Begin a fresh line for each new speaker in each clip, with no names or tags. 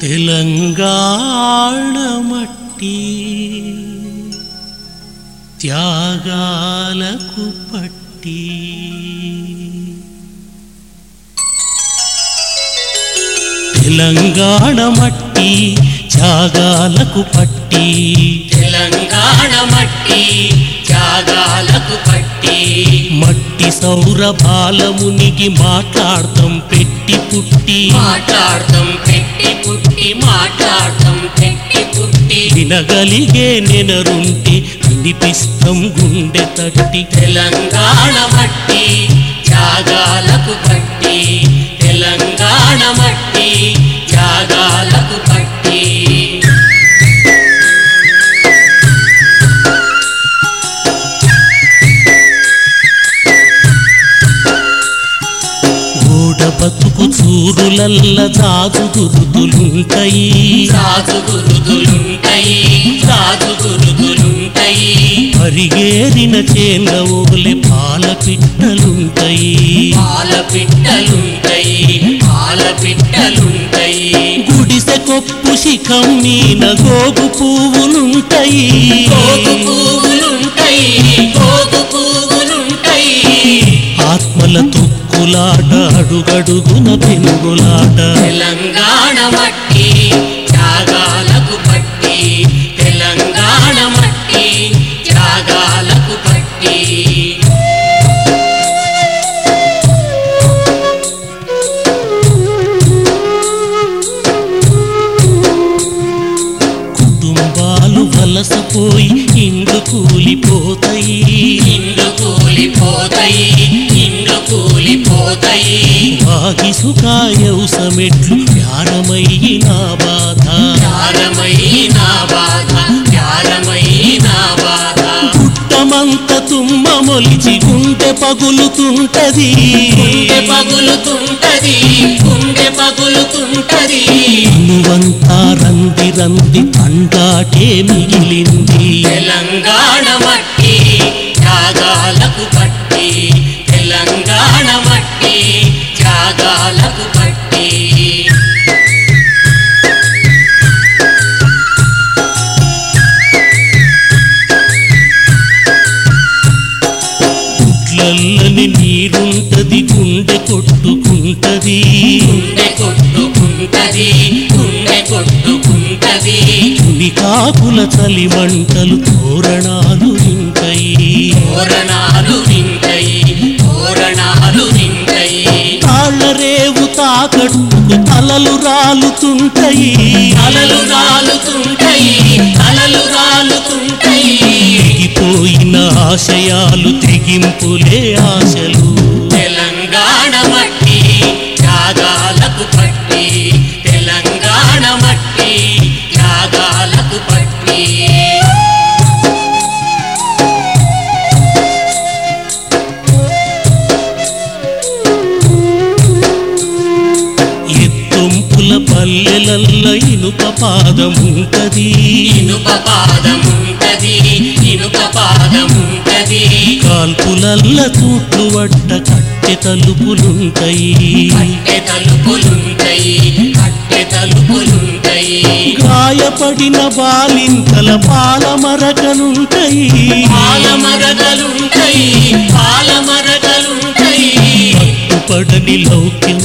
తెలంగాణ మట్టి త్యాగాలకు పట్టి. తెలంగాణ మట్టి త్యాగాలకు పట్టి.
తెలంగాణ మట్టి త్యాగాలకు పట్టి
మట్టి సౌరభాలమునికి మాట్లాడతాం పెట్టి పుట్టి.
మాట్లాడతాం పెట్టి పుట్టి మాట్లాడతాం పెట్టి పుట్టి.
వినగలిగే నెనరుంటే వినిపిస్తాం గుండె తట్టి.
తెలంగాణ మట్టి.
బతుకు చూరులల్ల దాదు గురుతులుంటాయి
రాజు గురుదులుంటాయి. రాజు గురుదులుంటాయి.
పరిగేరిన చేన్ల పాల పిట్టలుంటాయి.
పాల పిట్టలుంటాయి. పాల పిట్టలుంటాయి.
గుడిసె కొప్పు శిఖం మీన గోగు పువ్వులుంటాయి.
కోగు పువ్వులుంటాయి
తుక్కులాట అడుగడుగున తెలుగులాట
తెలంగాణ మట్టి
కూలిపోతాయి వాగి సుఖాయౌసమెట్లు వ్యారమయ్యిన బాధ.
త్యాగమైన బాధ త్యాగమైన బాధ.
పుట్టమంత తుమ్మ మొలిచి గుండె పగులుతుంటది.
గుండె పగులుతుంటది గుండె పగులుతుంటది.
నువ్వంతా రంది రంది పండాటే మిగిలింది.
తెలంగాణ మట్టి త్యాగాలకు పట్టి.
గుండె కొట్టుకుంటది కాకుల చలి మంటలు తోరణాలు వింటాయి
తోరణాలు వింటాయి తోరణాలు వింటాయి
తాళ్ళ రేవు తాకట్టుకు తలలు రాలుతుంటాయి.
అలలు రాలుతుంటాయి. అలలు రాలుతుంటాయి.
తెగిపోయిన ఆశయాలు తెగింపులే ఆశలు.
తెలంగాణ
పల్లెలల్ల ఇనుప పాదముంటది.
ఇనుప పాదముంటది ఇనుప పాదముంటది.
కాల్పులల్ల తూట్లు వడ్డ కట్టె తలుపులుంటాయి.
కట్టె తలుపులుంటాయి కట్టె తలుపులుంటాయి
గాయపడిన బాలింతల పాల మరకలుంటాయి
పాలమరగలుంటాయి పాలమరగలుంటాయి
పట్టుపడని లౌక్యం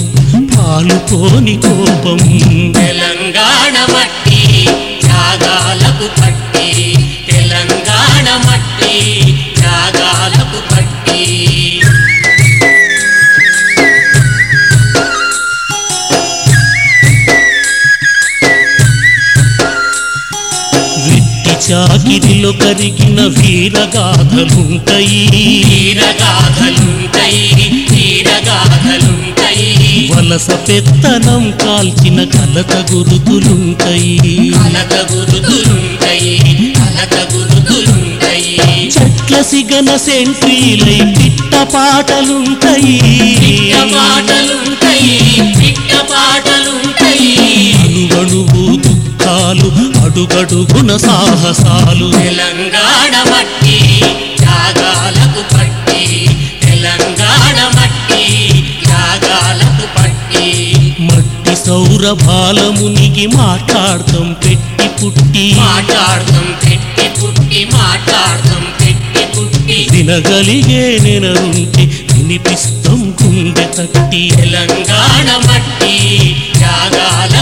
పాలుకోని కోపం.
తెలంగాణ మట్టి త్యాగాలకు పట్టి తెలంగాణ మట్టి.
చాకిరిలో కరిగిన వీరగాథలుంటాయి.
వీరగాథలుంటాయి వీరగాథలుంటాయి.
వలస పెత్తనం కాల్చిన కలత గురుతులుంటాయి. చెట్ల సిగన సెంట్రీలై పిట్ట పాటలుంటాయి.
పాటలుంటాయి పిట్ట పాటలుంటాయి.
అణువణువు దుఃఖాలు అడుగడుగున సాహసాలు.
తెలంగాణ మట్టి త్యాగాలకు పట్టి. తెలంగాణ మట్టి త్యాగాలకు పట్టి.
మట్టి సౌర పురబాలమునిగి మాట్లాడతాం పెట్టి పుట్టి.
మాట్లాడతాం పెట్టి పుట్టి మాట్లాడతాం పెట్టి పుట్టి.
వినగలిగే నెనరుంటే వినిపిస్తాం గుండె తట్టి.
తెలంగాణ మట్టి త్యాగాల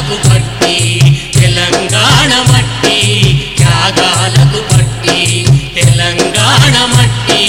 மணமட்டி